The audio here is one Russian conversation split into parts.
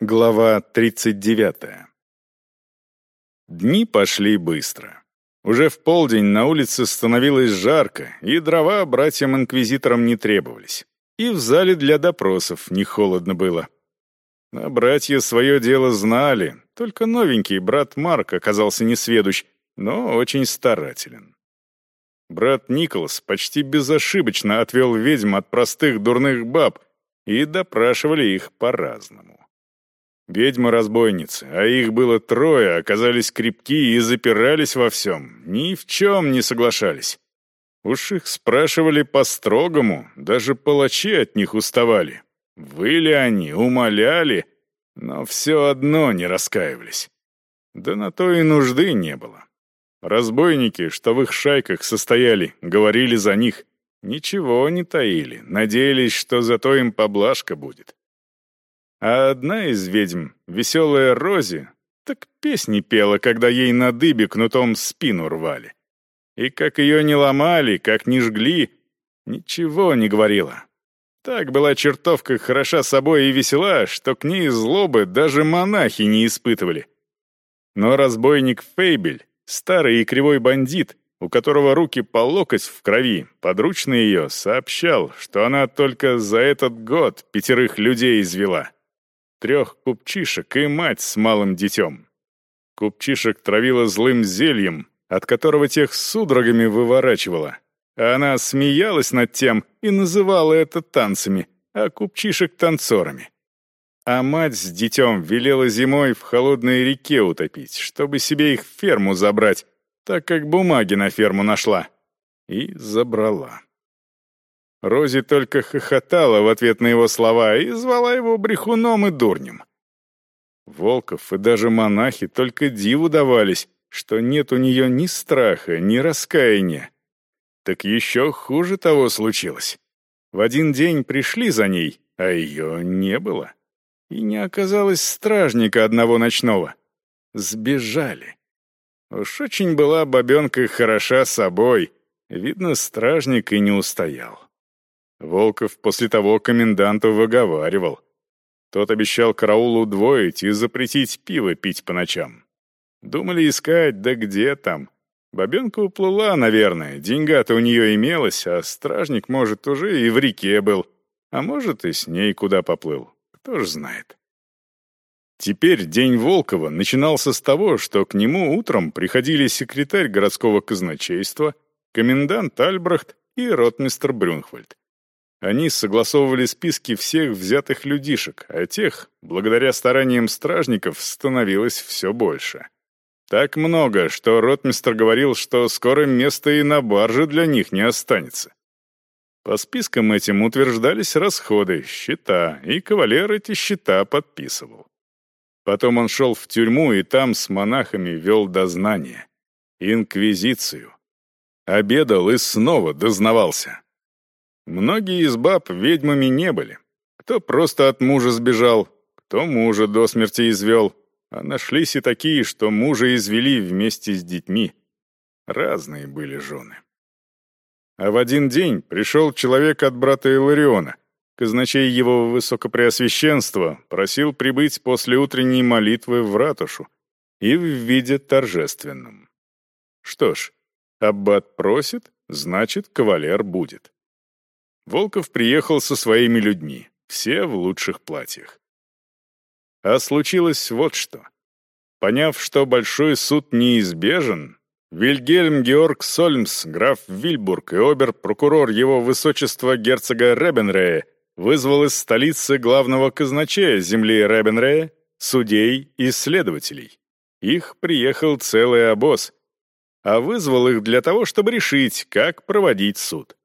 Глава 39. Дни пошли быстро. Уже в полдень на улице становилось жарко, и дрова братьям-инквизиторам не требовались. И в зале для допросов не холодно было. А братья свое дело знали, только новенький брат Марк оказался несведущ, но очень старателен. Брат Николас почти безошибочно отвел ведьм от простых дурных баб, и допрашивали их по-разному. Ведьмы-разбойницы, а их было трое, оказались крепки и запирались во всем, ни в чем не соглашались. Уж их спрашивали по-строгому, даже палачи от них уставали. Выли они, умоляли, но все одно не раскаивались. Да на то и нужды не было. Разбойники, что в их шайках состояли, говорили за них, ничего не таили, надеялись, что зато им поблажка будет. А одна из ведьм, веселая Рози, так песни пела, когда ей на дыбе кнутом спину рвали. И как ее не ломали, как не жгли, ничего не говорила. Так была чертовка хороша собой и весела, что к ней злобы даже монахи не испытывали. Но разбойник Фейбель, старый и кривой бандит, у которого руки по локоть в крови, подручный ее, сообщал, что она только за этот год пятерых людей извела трех купчишек и мать с малым детем. Купчишек травила злым зельем, от которого тех судорогами выворачивала. А она смеялась над тем и называла это танцами, а купчишек — танцорами. А мать с детем велела зимой в холодной реке утопить, чтобы себе их ферму забрать, так как бумаги на ферму нашла. И забрала. Рози только хохотала в ответ на его слова и звала его брехуном и дурнем. Волков и даже монахи только диву давались, что нет у нее ни страха, ни раскаяния. Так еще хуже того случилось. В один день пришли за ней, а ее не было. И не оказалось стражника одного ночного. Сбежали. Уж очень была бабенка хороша собой. Видно, стражник и не устоял. Волков после того коменданту выговаривал. Тот обещал караулу удвоить и запретить пиво пить по ночам. Думали искать, да где там. Бабенка уплыла, наверное, деньга-то у нее имелась, а стражник, может, уже и в реке был, а может, и с ней куда поплыл. Кто ж знает. Теперь день Волкова начинался с того, что к нему утром приходили секретарь городского казначейства, комендант Альбрехт и ротмистр Брюнхвальд. Они согласовывали списки всех взятых людишек, а тех, благодаря стараниям стражников, становилось все больше. Так много, что ротмистр говорил, что скоро места и на барже для них не останется. По спискам этим утверждались расходы, счета, и кавалер эти счета подписывал. Потом он шел в тюрьму и там с монахами вел дознание. Инквизицию. Обедал и снова дознавался. Многие из баб ведьмами не были. Кто просто от мужа сбежал, кто мужа до смерти извел, а нашлись и такие, что мужа извели вместе с детьми. Разные были жены. А в один день пришел человек от брата Илариона. Казначей его высокопреосвященства просил прибыть после утренней молитвы в ратушу и в виде торжественном. Что ж, аббат просит, значит, кавалер будет. Волков приехал со своими людьми, все в лучших платьях. А случилось вот что. Поняв, что большой суд неизбежен, Вильгельм Георг Сольмс, граф Вильбург и обер-прокурор его высочества герцога Ребенрея вызвал из столицы главного казначея земли Ребенрея, судей и следователей. Их приехал целый обоз, а вызвал их для того, чтобы решить, как проводить суд.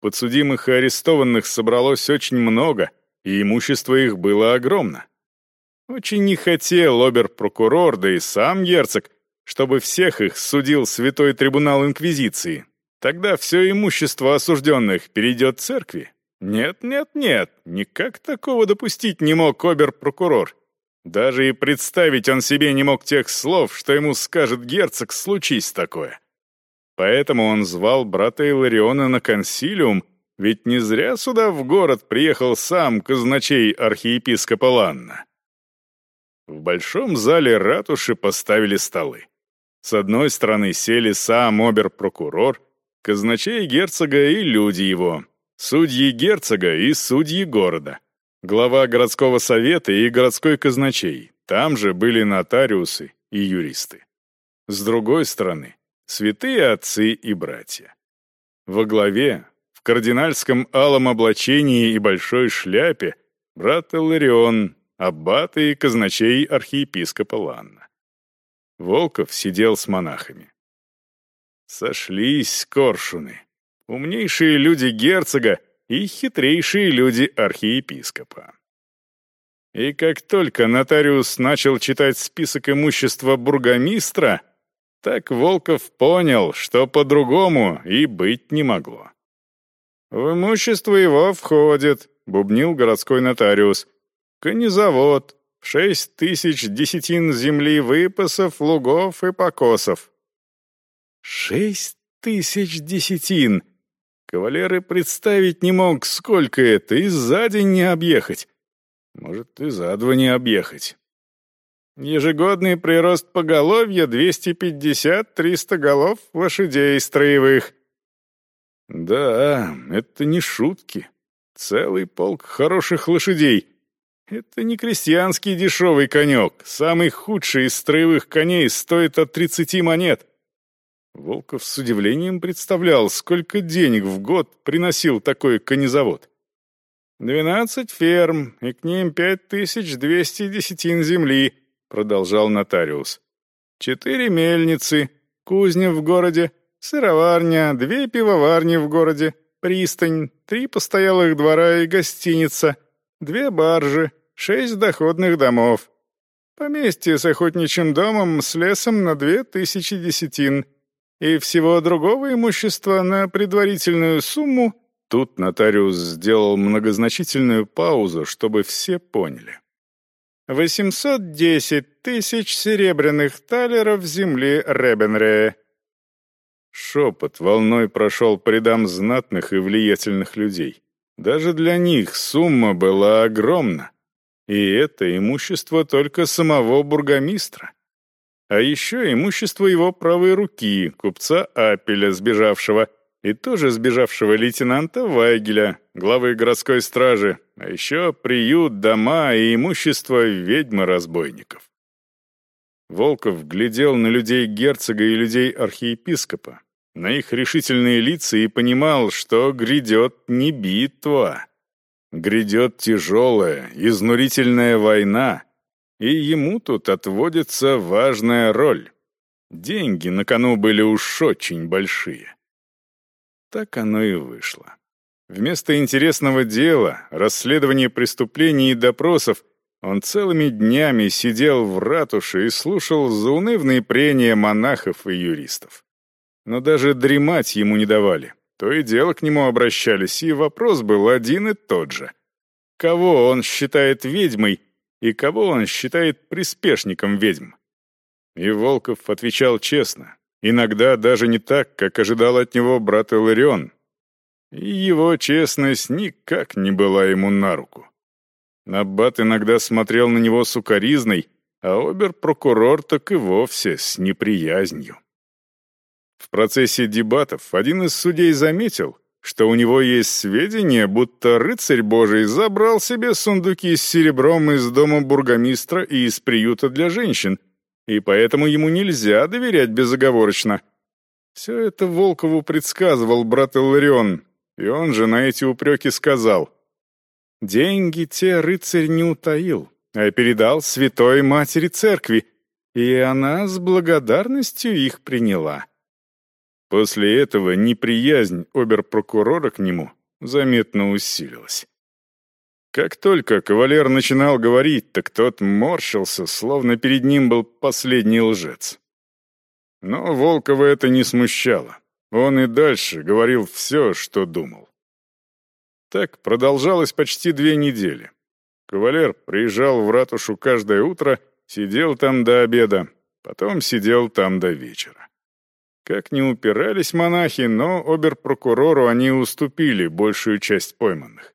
Подсудимых и арестованных собралось очень много, и имущество их было огромно. Очень не хотел обер-прокурор, да и сам герцог, чтобы всех их судил Святой Трибунал Инквизиции. Тогда все имущество осужденных перейдет церкви. Нет, нет, нет, никак такого допустить не мог обер-прокурор. Даже и представить он себе не мог тех слов, что ему скажет герцог, случись такое. Поэтому он звал брата Илариона на консилиум, ведь не зря сюда в город приехал сам казначей архиепископа Ланна. В большом зале ратуши поставили столы. С одной стороны сели сам обер-прокурор, казначей герцога и люди его, судьи герцога и судьи города, глава городского совета и городской казначей, там же были нотариусы и юристы. С другой стороны, святые отцы и братья. Во главе, в кардинальском алом облачении и большой шляпе, брат Иларион, аббат и казначей архиепископа Ланна. Волков сидел с монахами. Сошлись коршуны, умнейшие люди герцога и хитрейшие люди архиепископа. И как только нотариус начал читать список имущества бургомистра, так Волков понял, что по-другому и быть не могло. «В имущество его входит», — бубнил городской нотариус, «конезавод, шесть тысяч десятин земли выпасов, лугов и покосов». «Шесть тысяч десятин!» Кавалер и представить не мог, сколько это, и за день не объехать. Может, и за два не объехать. Ежегодный прирост поголовья 250-300 голов лошадей строевых. Да, это не шутки. Целый полк хороших лошадей. Это не крестьянский дешевый конек. Самый худший из строевых коней стоит от 30 монет. Волков с удивлением представлял, сколько денег в год приносил такой конезавод. «Двенадцать ферм, и к ним пять тысяч двести десятин земли», — продолжал нотариус. «Четыре мельницы, кузня в городе, сыроварня, две пивоварни в городе, пристань, три постоялых двора и гостиница, две баржи, шесть доходных домов. Поместье с охотничьим домом с лесом на две тысячи десятин. И всего другого имущества на предварительную сумму Тут нотариус сделал многозначительную паузу, чтобы все поняли. «Восемьсот десять тысяч серебряных талеров земли Ребенрея». Шепот волной прошел по рядам знатных и влиятельных людей. Даже для них сумма была огромна. И это имущество только самого бургомистра. А еще имущество его правой руки, купца Апеля, сбежавшего – и тоже сбежавшего лейтенанта Вайгеля, главы городской стражи, а еще приют, дома и имущество ведьмы-разбойников. Волков глядел на людей герцога и людей архиепископа, на их решительные лица и понимал, что грядет не битва. Грядет тяжелая, изнурительная война, и ему тут отводится важная роль. Деньги на кону были уж очень большие. Так оно и вышло. Вместо интересного дела, расследования преступлений и допросов, он целыми днями сидел в ратуше и слушал заунывные прения монахов и юристов. Но даже дремать ему не давали. То и дело к нему обращались, и вопрос был один и тот же. Кого он считает ведьмой и кого он считает приспешником ведьм? И Волков отвечал честно, Иногда даже не так, как ожидал от него брат Иларион. И его честность никак не была ему на руку. Аббат иногда смотрел на него с укоризной, а обер-прокурор так и вовсе с неприязнью. В процессе дебатов один из судей заметил, что у него есть сведения, будто рыцарь Божий забрал себе сундуки с серебром из дома бургомистра и из приюта для женщин, и поэтому ему нельзя доверять безоговорочно. Все это Волкову предсказывал брат Илларион, и он же на эти упреки сказал. «Деньги те рыцарь не утаил, а передал святой матери церкви, и она с благодарностью их приняла». После этого неприязнь оберпрокурора к нему заметно усилилась. Как только кавалер начинал говорить, так тот морщился, словно перед ним был последний лжец. Но Волкова это не смущало. Он и дальше говорил все, что думал. Так продолжалось почти две недели. Кавалер приезжал в ратушу каждое утро, сидел там до обеда, потом сидел там до вечера. Как ни упирались монахи, но оберпрокурору они уступили большую часть пойманных.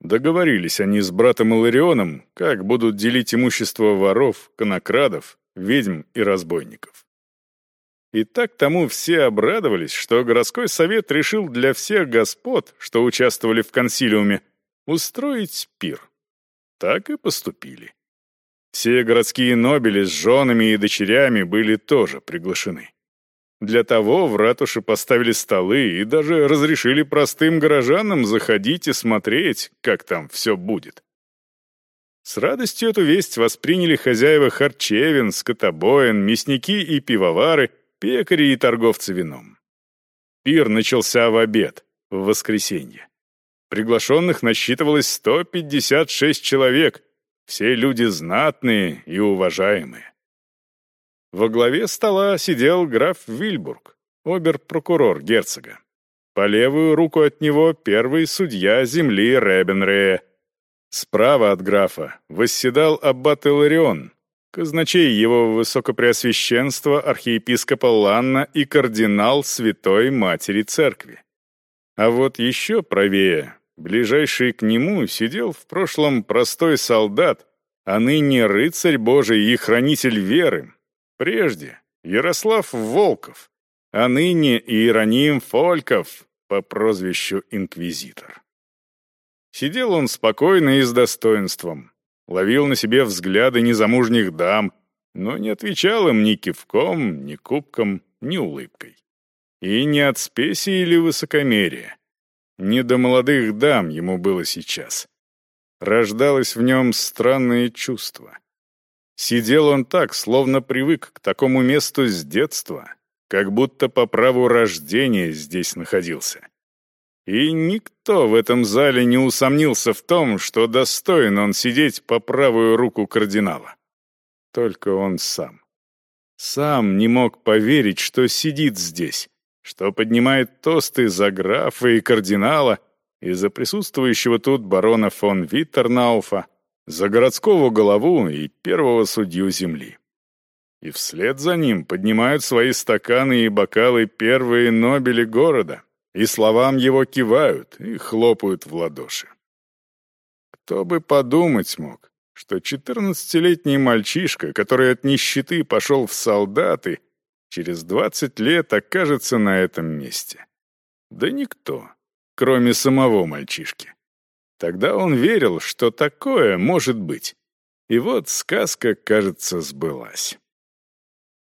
Договорились они с братом Иларионом, как будут делить имущество воров, конокрадов, ведьм и разбойников. И так тому все обрадовались, что городской совет решил для всех господ, что участвовали в консилиуме, устроить пир. Так и поступили. Все городские нобели с женами и дочерями были тоже приглашены. Для того в ратуше поставили столы и даже разрешили простым горожанам заходить и смотреть, как там все будет. С радостью эту весть восприняли хозяева харчевин, скотобоин, мясники и пивовары, пекари и торговцы вином. Пир начался в обед, в воскресенье. Приглашенных насчитывалось 156 человек, все люди знатные и уважаемые. Во главе стола сидел граф Вильбург, обер-прокурор герцога. По левую руку от него первый судья земли Ребенрея. Справа от графа восседал аббат Иларион, казначей его высокопреосвященства архиепископа Ланна и кардинал Святой Матери Церкви. А вот еще правее, ближайший к нему, сидел в прошлом простой солдат, а ныне рыцарь Божий и хранитель веры, Прежде Ярослав Волков, а ныне Иероним Фольков по прозвищу Инквизитор. Сидел он спокойно и с достоинством, ловил на себе взгляды незамужних дам, но не отвечал им ни кивком, ни кубком, ни улыбкой. И не от спеси или высокомерия. Не до молодых дам ему было сейчас. Рождалось в нем странное чувство — Сидел он так, словно привык к такому месту с детства, как будто по праву рождения здесь находился. И никто в этом зале не усомнился в том, что достоин он сидеть по правую руку кардинала. Только он сам. Сам не мог поверить, что сидит здесь, что поднимает тосты за графа и кардинала и за присутствующего тут барона фон Виттернауфа, за городского голову и первого судью земли. И вслед за ним поднимают свои стаканы и бокалы первые нобели города, и словам его кивают и хлопают в ладоши. Кто бы подумать мог, что четырнадцатилетний мальчишка, который от нищеты пошел в солдаты, через двадцать лет окажется на этом месте. Да никто, кроме самого мальчишки. Тогда он верил, что такое может быть. И вот сказка, кажется, сбылась.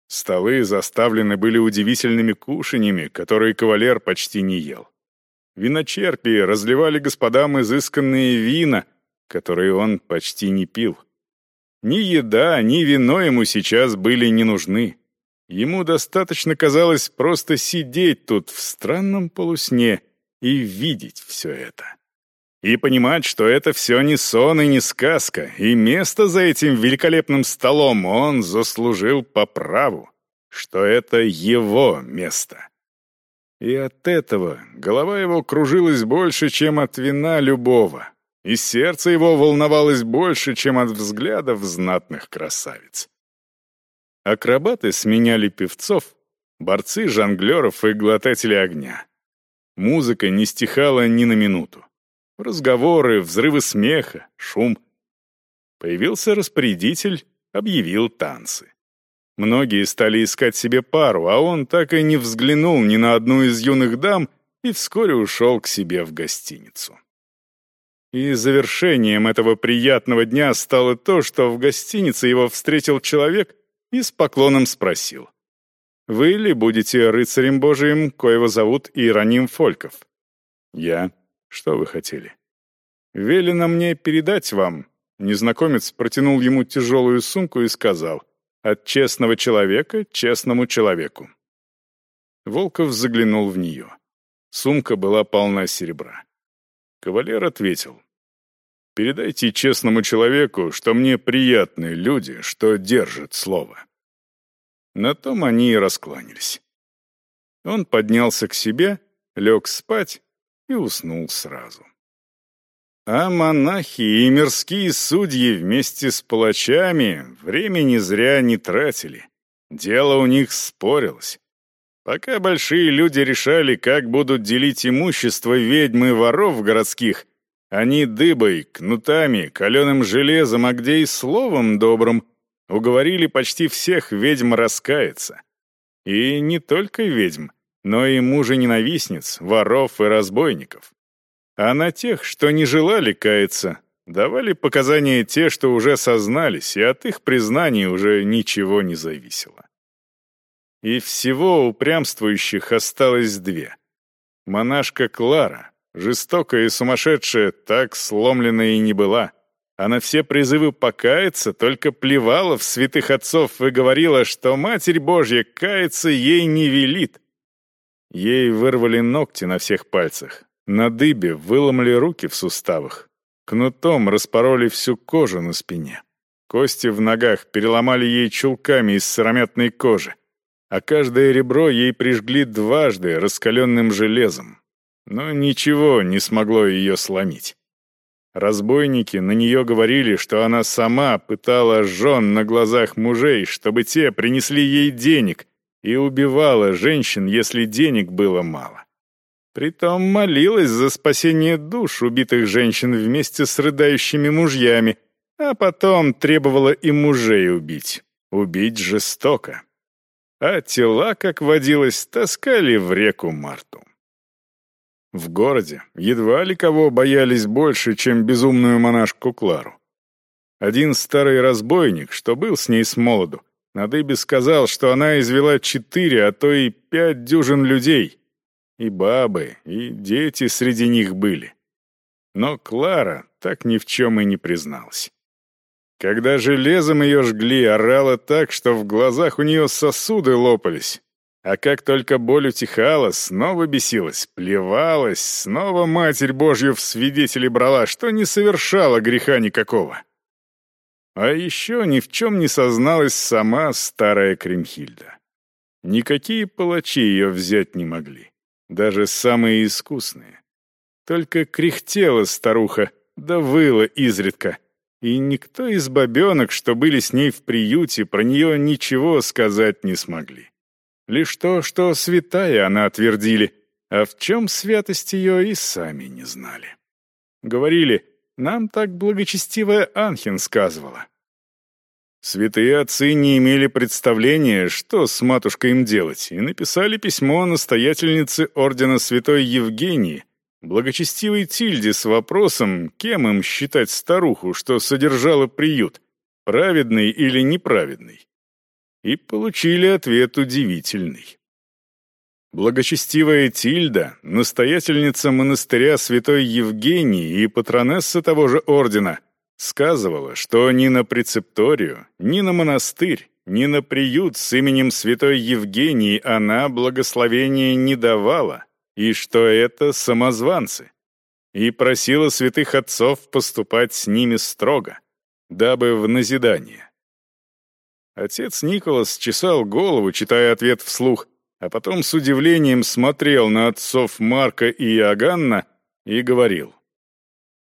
Столы заставлены были удивительными кушаньями, которые кавалер почти не ел. Виночерпи разливали господам изысканные вина, которые он почти не пил. Ни еда, ни вино ему сейчас были не нужны. Ему достаточно казалось просто сидеть тут в странном полусне и видеть все это и понимать, что это все не сон и не сказка, и место за этим великолепным столом он заслужил по праву, что это его место. И от этого голова его кружилась больше, чем от вина любого, и сердце его волновалось больше, чем от взглядов знатных красавиц. Акробаты сменяли певцов, борцы жонглеров и глотатели огня. Музыка не стихала ни на минуту. Разговоры, взрывы смеха, шум. Появился распорядитель, объявил танцы. Многие стали искать себе пару, а он так и не взглянул ни на одну из юных дам и вскоре ушел к себе в гостиницу. И завершением этого приятного дня стало то, что в гостинице его встретил человек и с поклоном спросил. «Вы ли будете рыцарем Божиим, коего зовут Иероним Фольков?» «Я», что вы хотели? Велено мне передать вам. Незнакомец протянул ему тяжелую сумку и сказал, от честного человека честному человеку. Волков заглянул в нее. Сумка была полна серебра. Кавалер ответил, «Передайте честному человеку, что мне приятны люди, что держат слово». На том они и раскланялись. Он поднялся к себе, лег спать и уснул сразу. А монахи и мирские судьи вместе с палачами времени зря не тратили. Дело у них спорилось. Пока большие люди решали, как будут делить имущество ведьмы воров городских, Они дыбой, кнутами, каленым железом, а где и словом добрым уговорили почти всех ведьм раскаяться. И не только ведьм, но и мужа-ненавистниц, воров и разбойников. А на тех, что не желали каяться, давали показания те, что уже сознались, и от их признаний уже ничего не зависело. И всего упрямствующих осталось две. Монашка Клара, жестокая и сумасшедшая, так сломленная и не была. Она все призывы покаяться только плевала в святых отцов и говорила, что Матерь Божья каяться ей не велит. Ей вырвали ногти на всех пальцах, на дыбе выломали руки в суставах, кнутом распороли всю кожу на спине. Кости в ногах переломали ей чулками из сыромятной кожи, а каждое ребро ей прижгли дважды раскаленным железом. Но ничего не смогло ее сломить. Разбойники на нее говорили, что она сама пытала жен на глазах мужей, чтобы те принесли ей денег, и убивала женщин, если денег было мало. Притом молилась за спасение душ убитых женщин вместе с рыдающими мужьями, а потом требовала и мужей убить. Убить жестоко. А тела, как водилось, таскали в реку Марту. В городе едва ли кого боялись больше, чем безумную монашку Клару. Один старый разбойник, что был с ней с молоду, на дыбе сказал, что она извела четыре, а то и пять дюжин людей. И бабы, и дети среди них были. Но Клара так ни в чем и не призналась. Когда железом ее жгли, орала так, что в глазах у нее сосуды лопались, а как только боль утихала, снова бесилась, плевалась, снова Матерь Божью в свидетели брала, что не совершала греха никакого. А еще ни в чем не созналась сама старая Кремхильда. Никакие палачи ее взять не могли, даже самые искусные. Только кряхтела старуха, да выла изредка, и никто из бабенок, что были с ней в приюте, про нее ничего сказать не смогли. Лишь то, что святая она отвердили, а в чем святость ее и сами не знали. Говорили, нам так благочестивая Анхин сказывала. Святые отцы не имели представления, что с матушкой им делать, и написали письмо настоятельнице ордена святой Евгении, благочестивой Тильде с вопросом, кем им считать старуху, что содержала приют, праведный или неправедный и получили ответ удивительный. Благочестивая Тильда, настоятельница монастыря святой Евгении и патронесса того же ордена, сказывала, что ни на прецепторию, ни на монастырь, ни на приют с именем святой Евгении она благословения не давала, и что это самозванцы, и просила святых отцов поступать с ними строго, дабы в назидание. Отец Николас чесал голову, читая ответ вслух, а потом с удивлением смотрел на отцов Марка и Иоганна и говорил.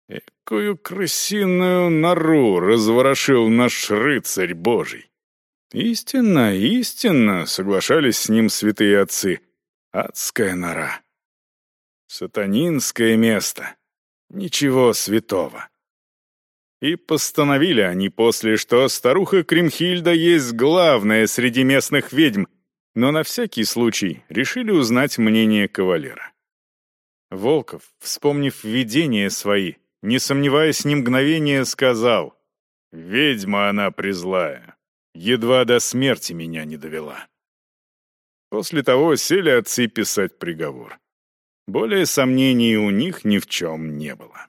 «Экую крысиную нору разворошил наш рыцарь Божий!» «Истинно, истинно!» — соглашались с ним святые отцы. «Адская нора!» «Сатанинское место!» «Ничего святого!» И постановили они после, что старуха Кремхильда есть главная среди местных ведьм, но на всякий случай решили узнать мнение кавалера. Волков, вспомнив видения свои, не сомневаясь ни мгновения, сказал, «Ведьма она призлая, едва до смерти меня не довела». После того сели отцы писать приговор. Более сомнений у них ни в чем не было.